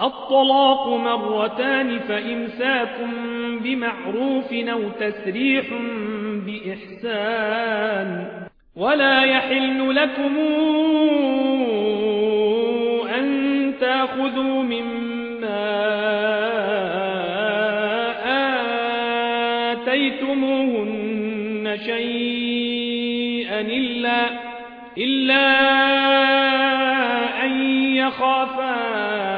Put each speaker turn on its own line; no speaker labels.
الطلاق مرتان فإمساك بمعروف أو تسريح بإحسان. ولا يحل لكم أن تأخذوا مما آتيتموهن شيئا إلا, إلا أن يخافا